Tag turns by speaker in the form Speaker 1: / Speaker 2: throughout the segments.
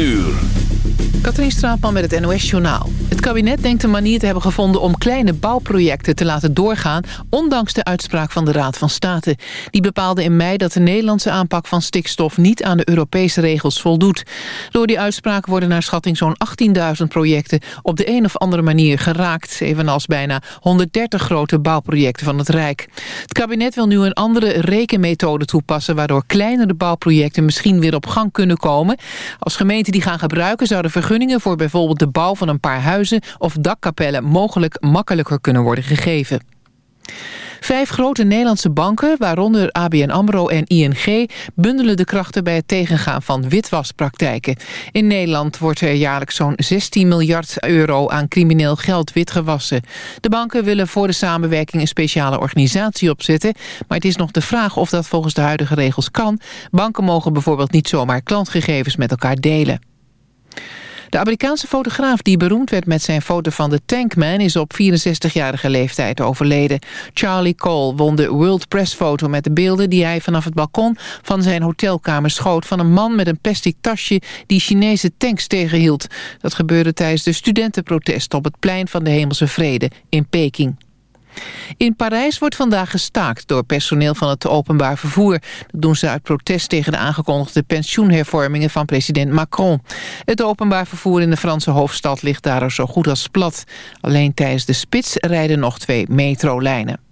Speaker 1: nu.
Speaker 2: Katrien Straatman met het NOS-journaal. Het kabinet denkt een manier te hebben gevonden om kleine bouwprojecten te laten doorgaan... ondanks de uitspraak van de Raad van State. Die bepaalde in mei dat de Nederlandse aanpak van stikstof... niet aan de Europese regels voldoet. Door die uitspraak worden naar schatting zo'n 18.000 projecten... op de een of andere manier geraakt. Evenals bijna 130 grote bouwprojecten van het Rijk. Het kabinet wil nu een andere rekenmethode toepassen... waardoor kleinere bouwprojecten misschien weer op gang kunnen komen. Als gemeenten die gaan gebruiken zouden vergunningen voor bijvoorbeeld de bouw van een paar huizen of dakkapellen mogelijk makkelijker kunnen worden gegeven. Vijf grote Nederlandse banken, waaronder ABN AMRO en ING... bundelen de krachten bij het tegengaan van witwaspraktijken. In Nederland wordt er jaarlijks zo'n 16 miljard euro aan crimineel geld witgewassen. De banken willen voor de samenwerking een speciale organisatie opzetten... maar het is nog de vraag of dat volgens de huidige regels kan. Banken mogen bijvoorbeeld niet zomaar klantgegevens met elkaar delen. De Amerikaanse fotograaf die beroemd werd met zijn foto van de Tankman... is op 64-jarige leeftijd overleden. Charlie Cole won de World Press foto met de beelden... die hij vanaf het balkon van zijn hotelkamer schoot... van een man met een plastic tasje die Chinese tanks tegenhield. Dat gebeurde tijdens de studentenprotest op het plein van de Hemelse Vrede in Peking. In Parijs wordt vandaag gestaakt door personeel van het openbaar vervoer. Dat doen ze uit protest tegen de aangekondigde pensioenhervormingen van president Macron. Het openbaar vervoer in de Franse hoofdstad ligt daar zo goed als plat. Alleen tijdens de spits rijden nog twee metrolijnen.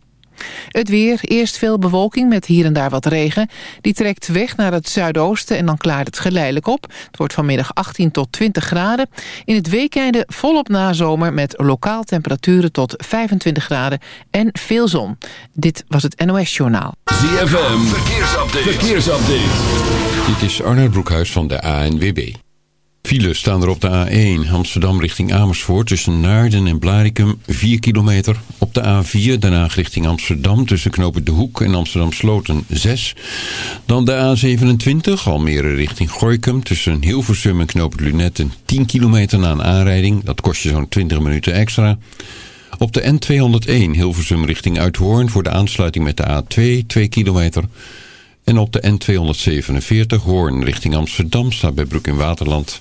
Speaker 2: Het weer, eerst veel bewolking met hier en daar wat regen. Die trekt weg naar het zuidoosten en dan klaart het geleidelijk op. Het wordt vanmiddag 18 tot 20 graden. In het weekende volop nazomer met lokaal temperaturen tot 25 graden en veel zon. Dit was het NOS Journaal.
Speaker 1: ZFM, verkeersupdate. verkeersupdate.
Speaker 3: Dit is Arnold Broekhuis van de ANWB. Files staan er op de A1 Amsterdam richting Amersfoort tussen Naarden en Blaricum 4 kilometer. Op de A4 daarna richting Amsterdam tussen Knopen de Hoek en Amsterdam Sloten 6. Dan de A27 Almere richting Gooikum tussen Hilversum en Knopen Lunetten 10 kilometer na een aanrijding. Dat kost je zo'n 20 minuten extra. Op de N201 Hilversum richting Uithoorn voor de aansluiting met de A2 2 kilometer. En op de N247 Hoorn richting Amsterdam staat bij Broek in Waterland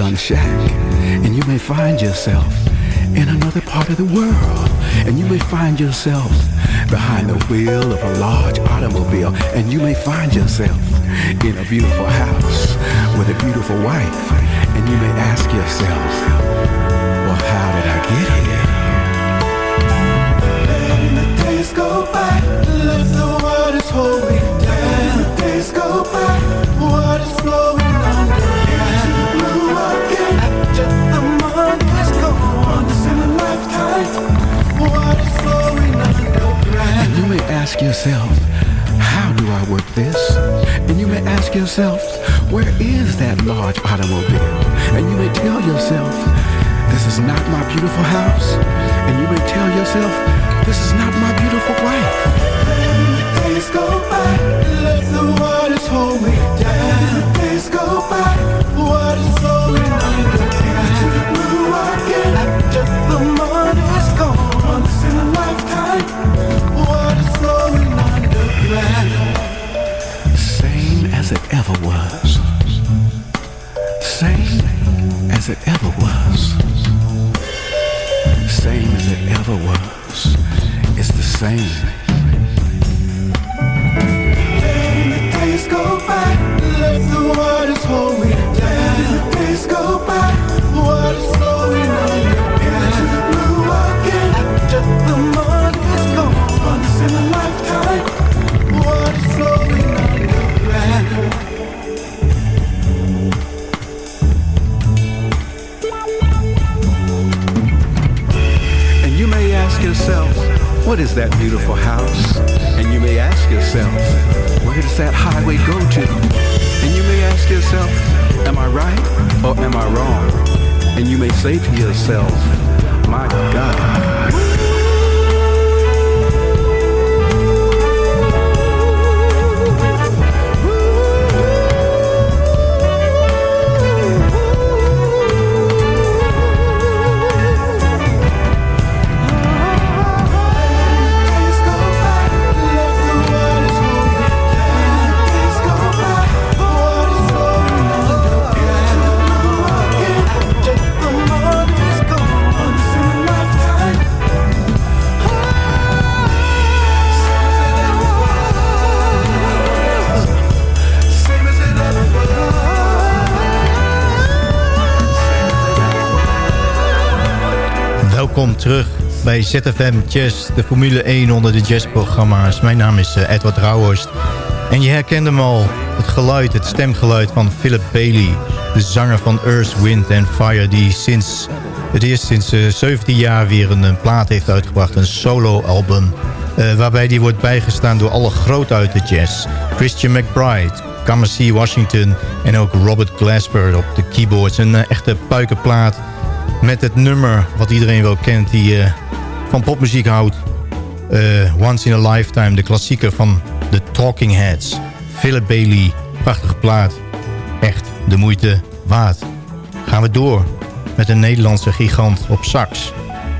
Speaker 4: Shotgun Shack, and you may find yourself in another part of the world, and you may find yourself behind the wheel of a large automobile, and you may find yourself in a beautiful house with a beautiful wife, and you may ask yourself, well, how did I get here? Let the days go by, the love the the days go by, waters flowing. Yourself, how do I work this? And you may ask yourself, where is that large automobile? And you may tell yourself, this is not my beautiful house. And you may tell yourself, this is not my beautiful wife. Days go by, it ever what is that beautiful house? And you may ask yourself, where does that highway go to? And you may ask yourself, am I right or am I wrong? And you may say to yourself, my God.
Speaker 5: Welkom terug bij ZFM Jazz, de Formule 1 onder de jazzprogramma's. Mijn naam is eh, Edward Rauhorst. En je herkent hem al, het geluid, het stemgeluid van Philip Bailey. De zanger van Earth, Wind and Fire, die sinds, het eerst sinds eh, 17 jaar weer een, plaat heeft uitgebracht. Een solo-album, eh, waarbij die wordt bijgestaan door alle groot uit de jazz. Christian McBride, Kamasi Washington en ook Robert Glasper op de keyboards. Een echte puikenplaat met het nummer wat iedereen wel kent... die eh, van popmuziek houdt. Eh, Once in a Lifetime, de klassieker van The Talking Heads. Philip Bailey, prachtige plaat. Echt de moeite waard. Gaan we door met een Nederlandse gigant op sax.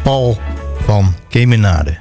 Speaker 5: Paul van Kemenade.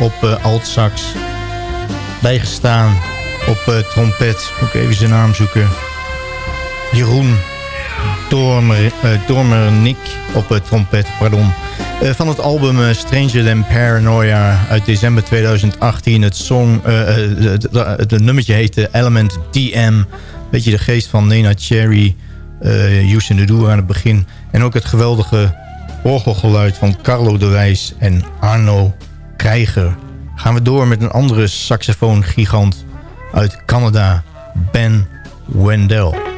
Speaker 5: Op uh, alt-sax. Bijgestaan op uh, trompet. Moet ik even zijn naam zoeken. Jeroen Dormer, uh, Dormernik op trompet, pardon. van het album Stranger Than Paranoia uit december 2018. Het song, het nummertje heette Element DM. Beetje de geest van Nena Cherry, uh, Houston de Doer aan het begin. En ook het geweldige orgelgeluid van Carlo de Wijs en Arno Krijger. Gaan we door met een andere saxofoongigant uit Canada, Ben Wendell.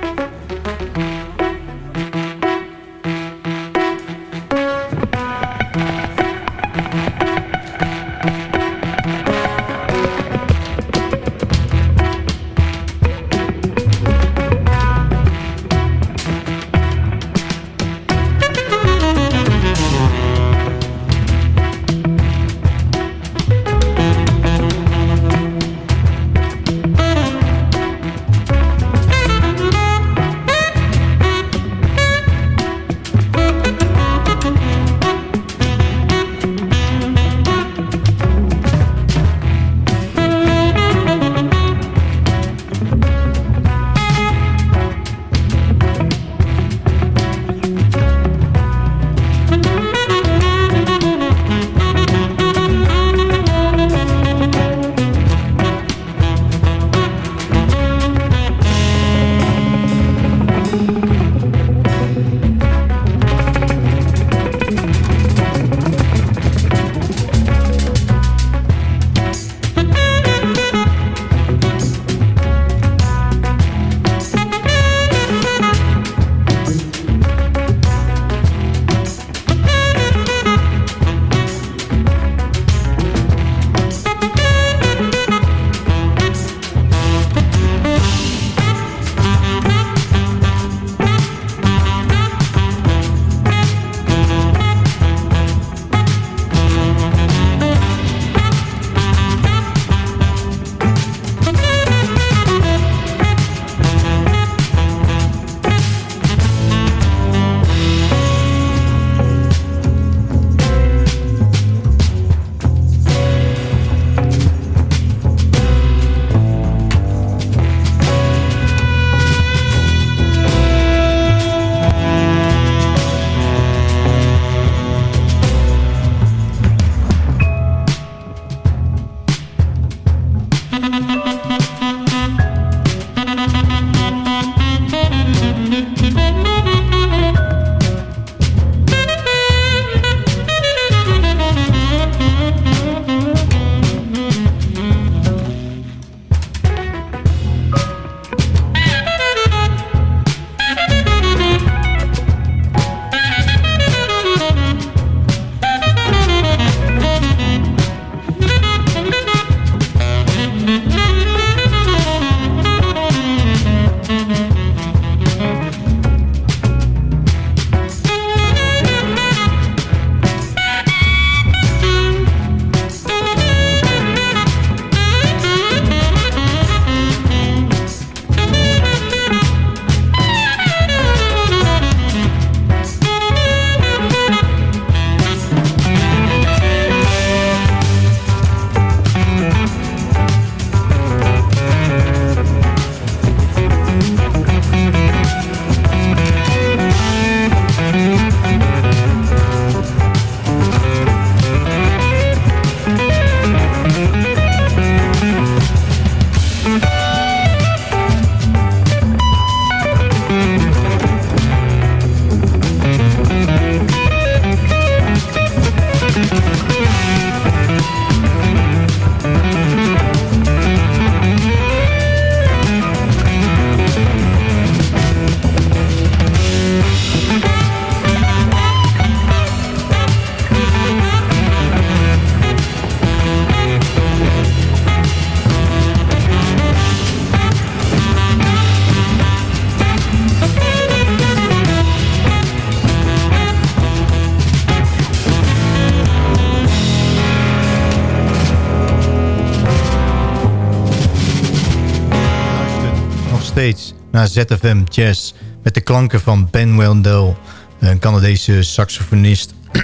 Speaker 5: ZFM Jazz... met de klanken van Ben Wendell, een Canadese saxofonist.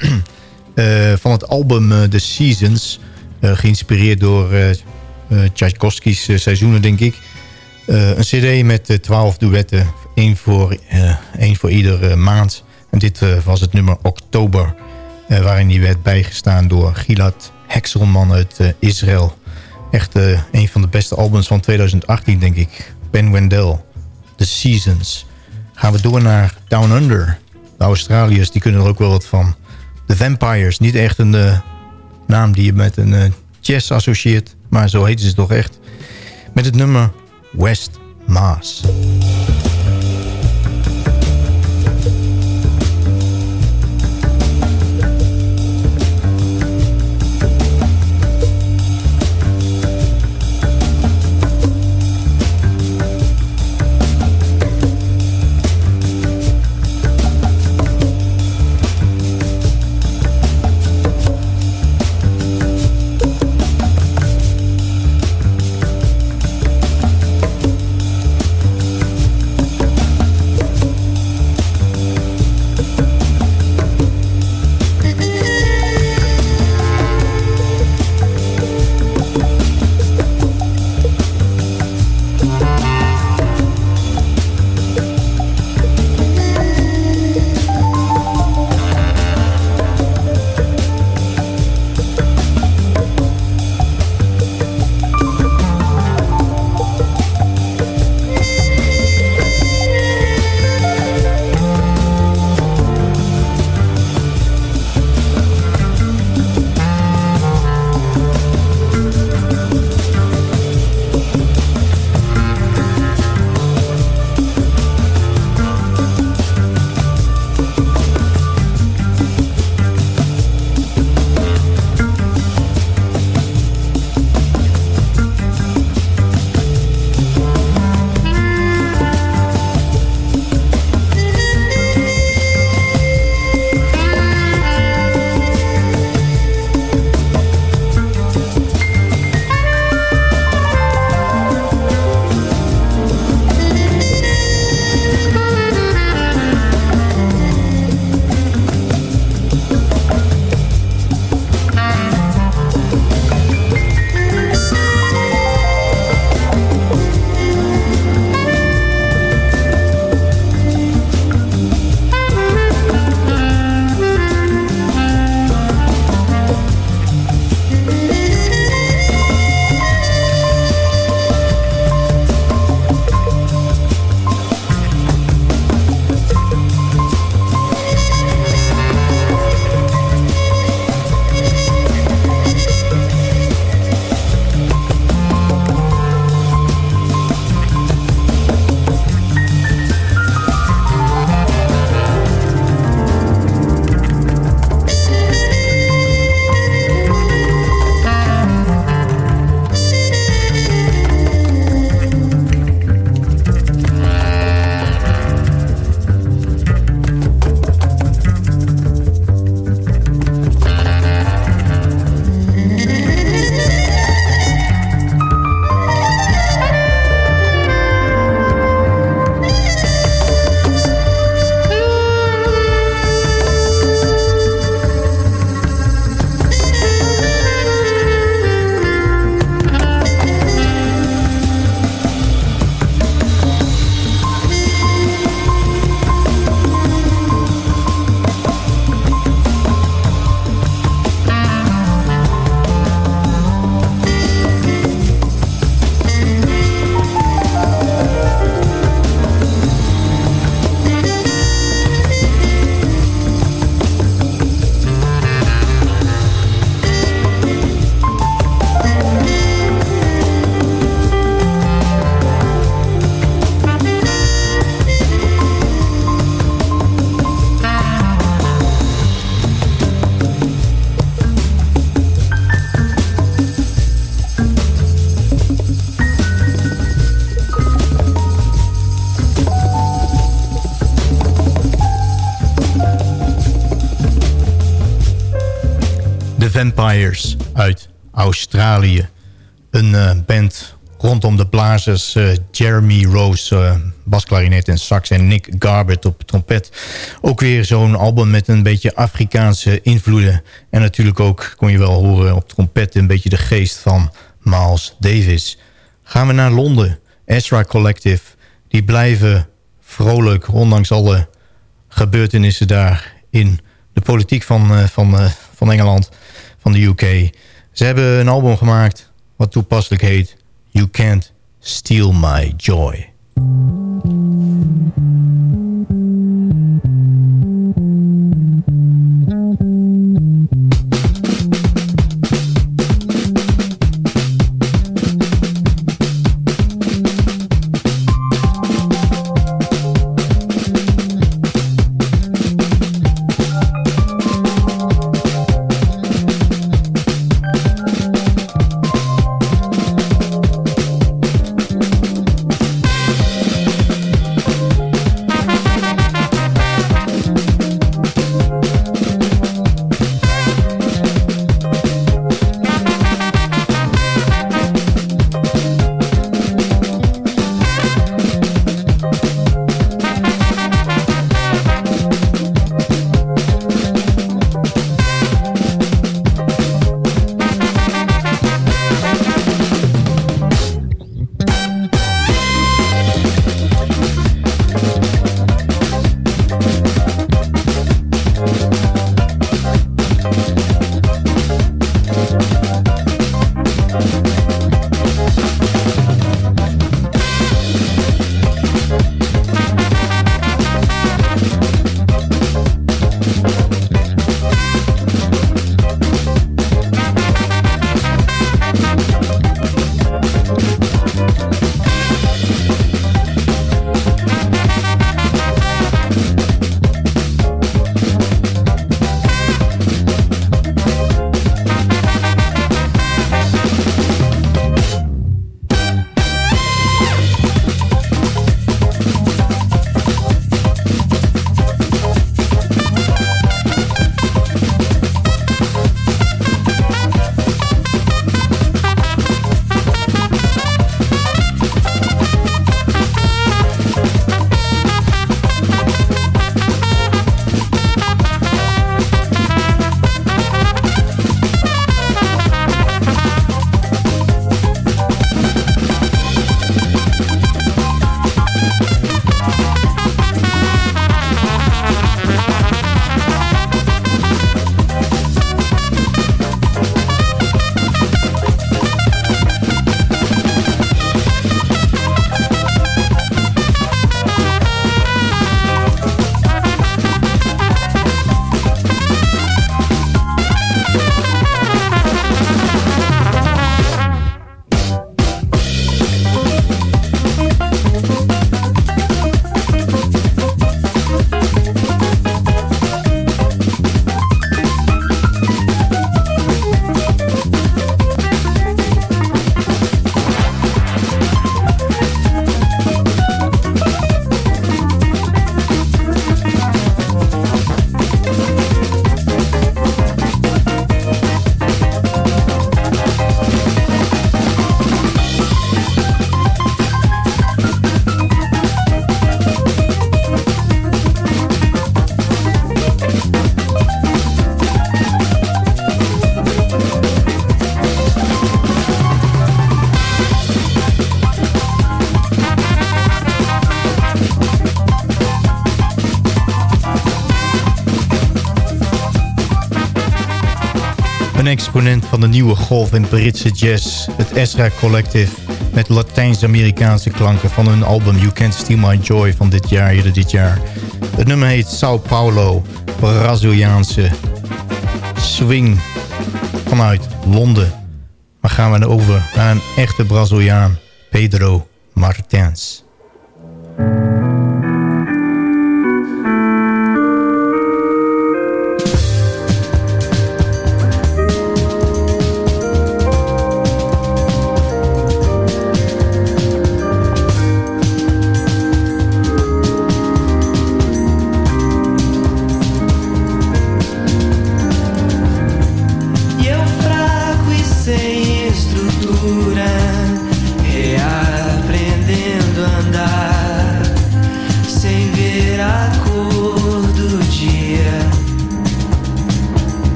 Speaker 5: Eh, van het album The Seasons. geïnspireerd door Tchaikovsky's seizoenen, denk ik. een cd met twaalf duetten. één voor, één voor iedere maand. En dit was het nummer Oktober. waarin die werd bijgestaan door Gilad Hekselman uit Israël. Echt een van de beste albums van 2018, denk ik. Ben Wendell, The Seasons. Gaan we door naar Down Under. De Australiërs die kunnen er ook wel wat van. The Vampires, niet echt een uh, naam die je met een uh, jazz associeert. Maar zo heten ze toch echt. Met het nummer West Maas. Vampires uit Australië. Een uh, band rondom de blazers uh, Jeremy Rose, uh, basklarinet en sax... en Nick Garbett op trompet. Ook weer zo'n album met een beetje Afrikaanse invloeden. En natuurlijk ook, kon je wel horen op trompet... een beetje de geest van Miles Davis. Gaan we naar Londen. Ezra Collective. Die blijven vrolijk, ondanks alle gebeurtenissen daar... in de politiek van, van, van Engeland, van de UK. Ze hebben een album gemaakt wat toepasselijk heet... You Can't Steal My Joy. Exponent van de nieuwe golf in Britse jazz, het Ezra Collective, met Latijns-Amerikaanse klanken van hun album You Can't Steal My Joy van dit jaar, eerder dit jaar. Het nummer heet Sao Paulo, Braziliaanse swing vanuit Londen. Maar gaan we over naar een echte Braziliaan, Pedro Martens.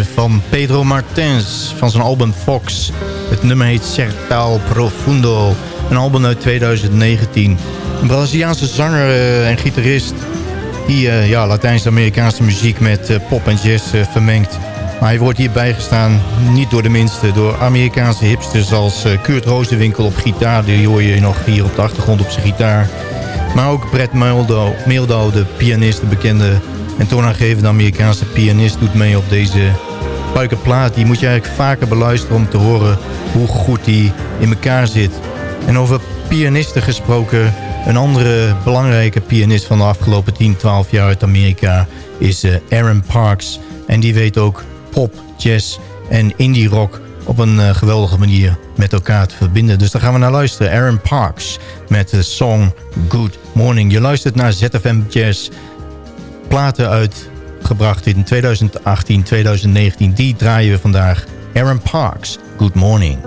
Speaker 5: Van Pedro Martens van zijn album Fox. Het nummer heet Sertal Profundo. Een album uit 2019. Een Braziliaanse zanger eh, en gitarist die eh, ja, Latijns-Amerikaanse muziek met eh, pop en jazz vermengt. Maar hij wordt hier bijgestaan, niet door de minste, door Amerikaanse hipsters als Kurt Rozenwinkel op gitaar. Die hoor je nog hier op de achtergrond op zijn gitaar. Maar ook Brett Meeldo, Meeldo de pianist, de bekende en toonaangevende Amerikaanse pianist, doet mee op deze buikenplaat. Die moet je eigenlijk vaker beluisteren om te horen hoe goed die in elkaar zit. En over pianisten gesproken, een andere belangrijke pianist van de afgelopen 10, 12 jaar uit Amerika is eh, Aaron Parks. En die weet ook pop, jazz en indie rock op een eh, geweldige manier met elkaar te verbinden. Dus daar gaan we naar luisteren. Aaron Parks met de song Good Morning. Je luistert naar ZFM Jazz. Platen uitgebracht in 2018, 2019. Die draaien we vandaag. Aaron Parks, Good Morning.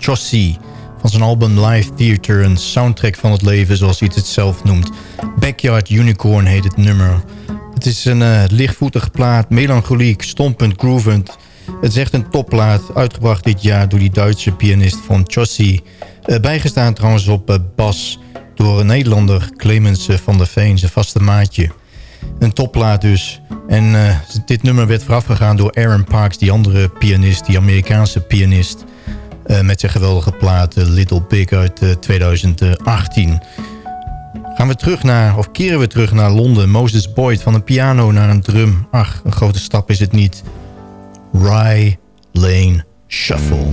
Speaker 5: Chossi. Van zijn album Live Theater, een soundtrack van het leven zoals hij het zelf noemt. Backyard Unicorn heet het nummer. Het is een uh, lichtvoetige plaat, melancholiek, stompend, groovend. Het is echt een topplaat, uitgebracht dit jaar door die Duitse pianist van Chossi. Uh, bijgestaan trouwens op uh, bas door een Nederlander, Clemens van der Veen, zijn vaste maatje. Een topplaat dus. En dit nummer werd voorafgegaan door Aaron Parks, die andere pianist, die Amerikaanse pianist. Uh, met zijn geweldige plaat Little Big uit uh, 2018. Gaan we terug naar, of keren we terug naar Londen. Moses Boyd van een piano naar een drum. Ach, een grote stap is het niet. Rye Lane Shuffle.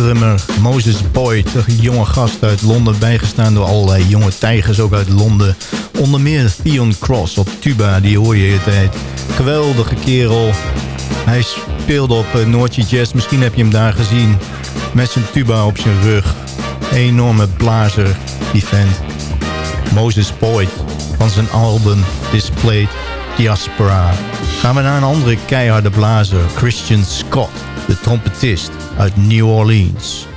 Speaker 5: Drummer Moses Boyd. Een jonge gast uit Londen, bijgestaan door allerlei jonge tijgers ook uit Londen. Onder meer Theon Cross op tuba, die hoor je de tijd. Geweldige kerel. Hij speelde op uh, Noordje Jazz, misschien heb je hem daar gezien. Met zijn tuba op zijn rug. Enorme blazer, die vent. Moses Boyd van zijn album Displayed Diaspora. Gaan we naar een andere keiharde blazer, Christian Scott, de trompetist uit New Orleans.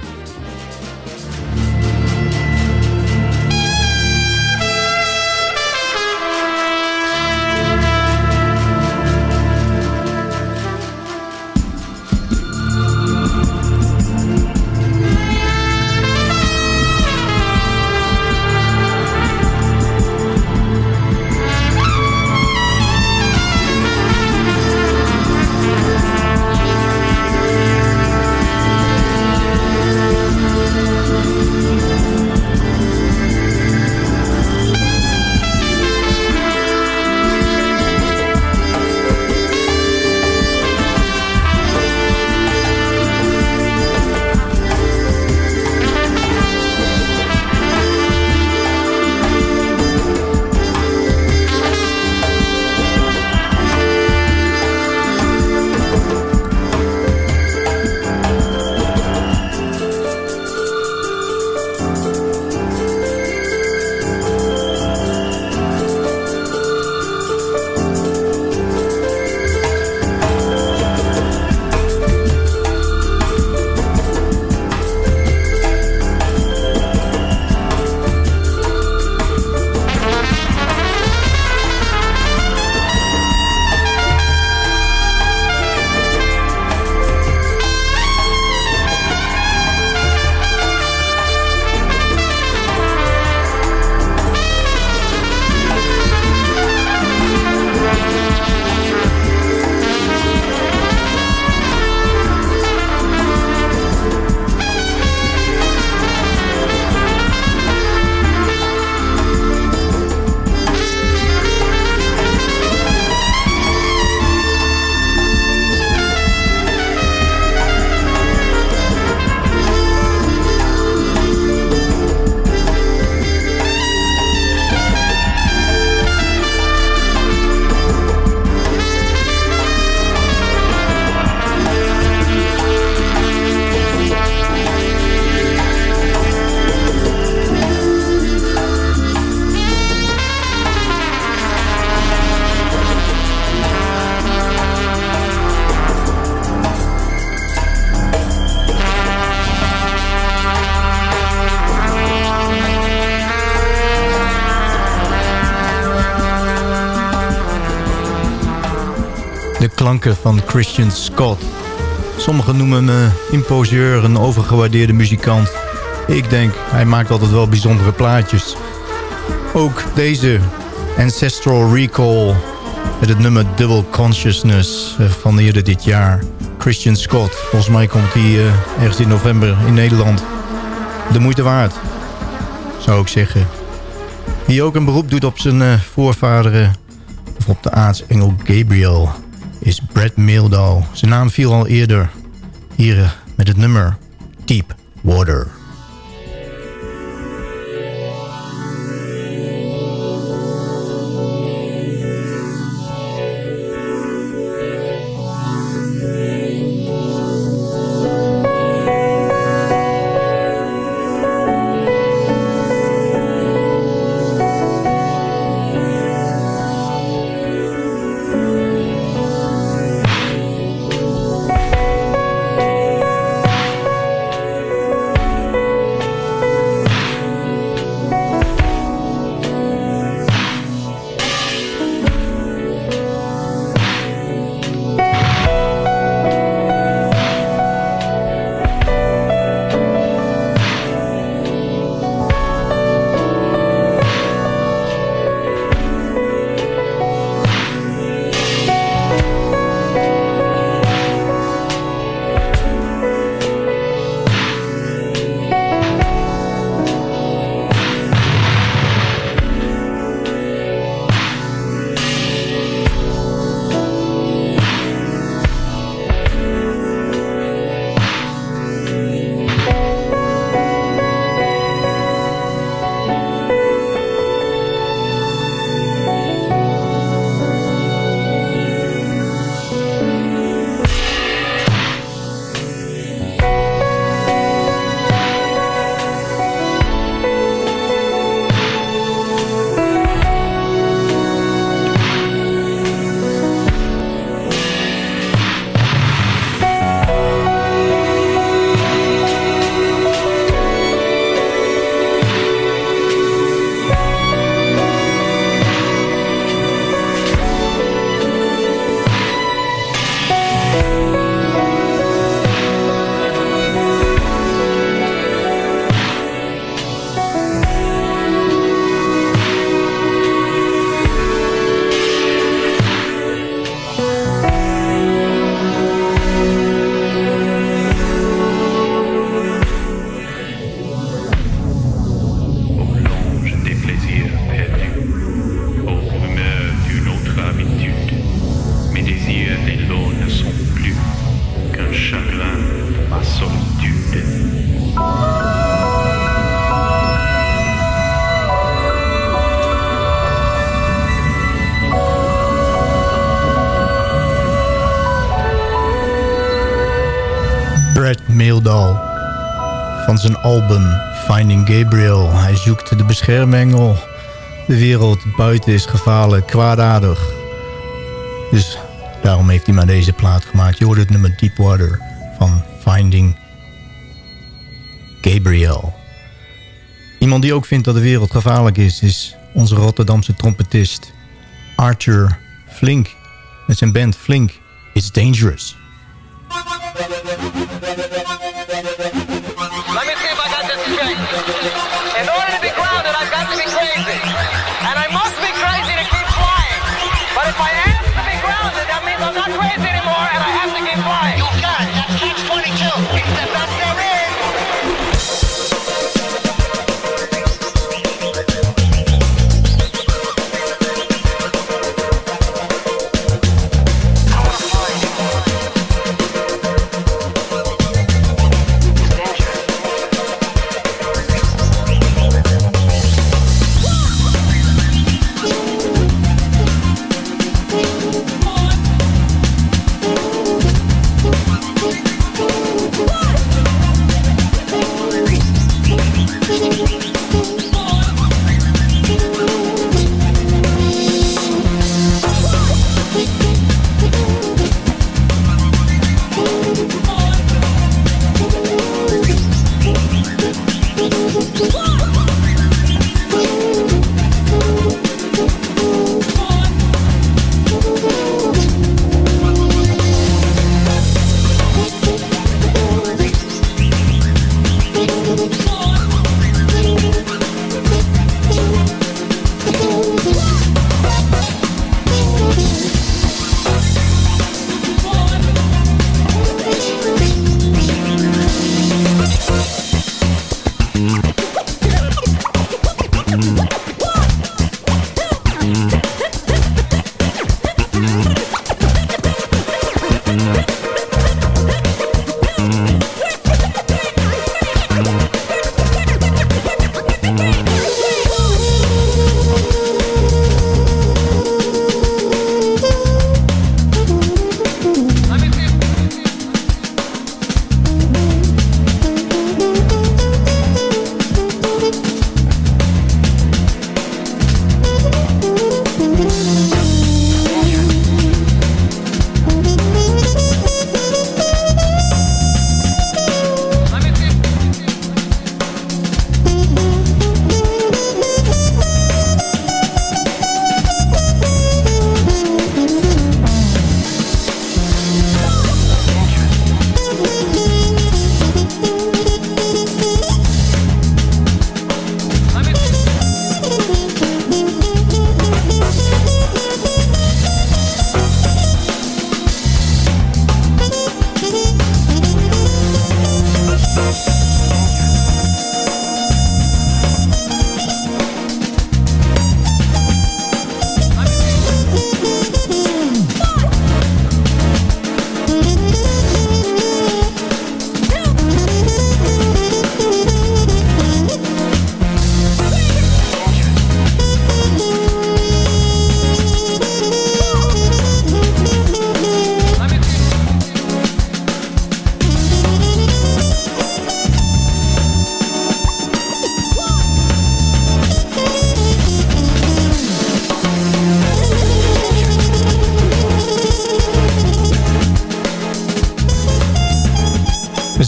Speaker 5: Van Christian Scott. Sommigen noemen hem imposeur, een overgewaardeerde muzikant. Ik denk, hij maakt altijd wel bijzondere plaatjes. Ook deze Ancestral Recall met het nummer Double Consciousness eh, van eerder dit jaar. Christian Scott, volgens mij komt hij uh, ergens in november in Nederland. De moeite waard, zou ik zeggen. Wie ook een beroep doet op zijn uh, voorvaderen, of op de aartsengel Gabriel, is Brad Meeldow. Zijn naam viel al eerder hier met het nummer Deep Water. Gabriel. Hij zoekt de beschermengel. De wereld buiten is gevaarlijk, kwaadaardig. Dus daarom heeft hij maar deze plaat gemaakt. Je hoort het nummer Deepwater van Finding Gabriel. Iemand die ook vindt dat de wereld gevaarlijk is... is onze Rotterdamse trompetist Arthur Flink. Met zijn band Flink. It's Dangerous.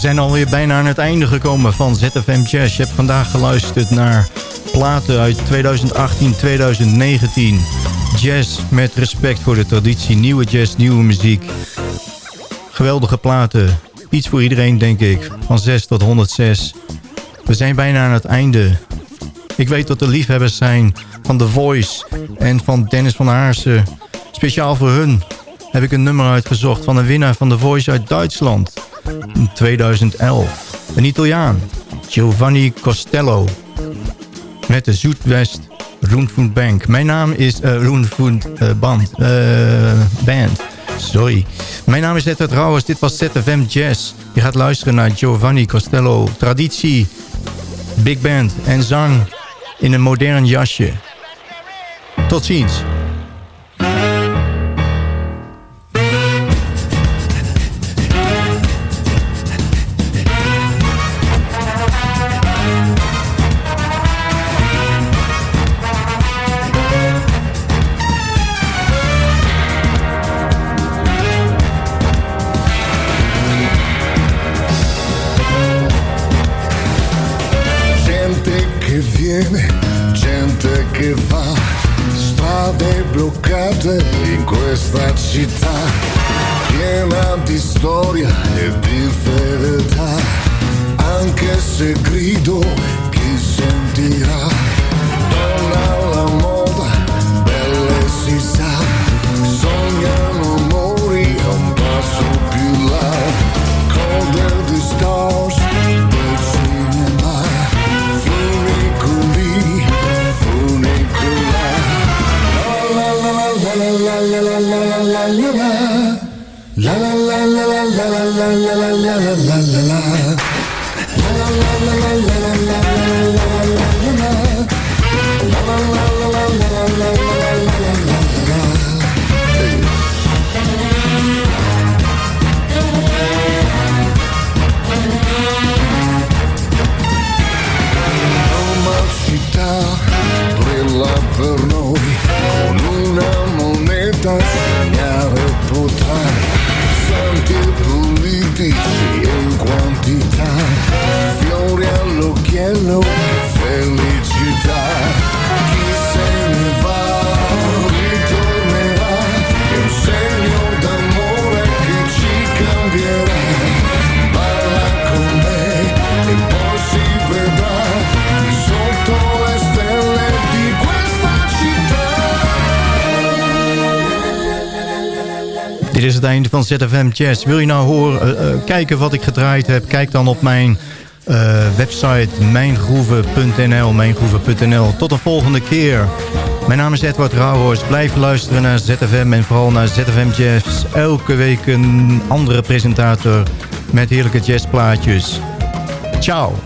Speaker 6: Zijn alweer bijna aan het einde gekomen van ZFM Jazz. Je hebt vandaag geluisterd naar platen uit 2018, 2019. Jazz met respect voor de traditie. Nieuwe jazz, nieuwe muziek. Geweldige platen. Iets voor iedereen, denk ik. Van 6 tot 106. We zijn bijna aan het einde. Ik weet dat er liefhebbers zijn van The Voice en van Dennis van Aarsen. Speciaal voor hun heb ik een nummer uitgezocht van een winnaar van The Voice uit Duitsland. In 2011. Een Italiaan. Giovanni Costello. Met de Zoetwest Rundfunkbank. Mijn naam is uh, Band. Sorry. Mijn naam is Edward Rauwers. Dit was ZFM Jazz. Je gaat luisteren naar Giovanni Costello. Traditie, big band en zang in een modern jasje. Tot ziens. Einde van ZFM Jazz. Wil je nou horen, eh, eh, kijken wat ik gedraaid heb? Kijk dan op mijn eh, website mijngroeven.nl. Mijngroeven.nl. Tot de volgende keer. Mijn naam is Edward Rauhorst. Blijf luisteren naar ZFM en vooral naar ZFM Jazz. Elke week een andere presentator met heerlijke jazzplaatjes. Ciao.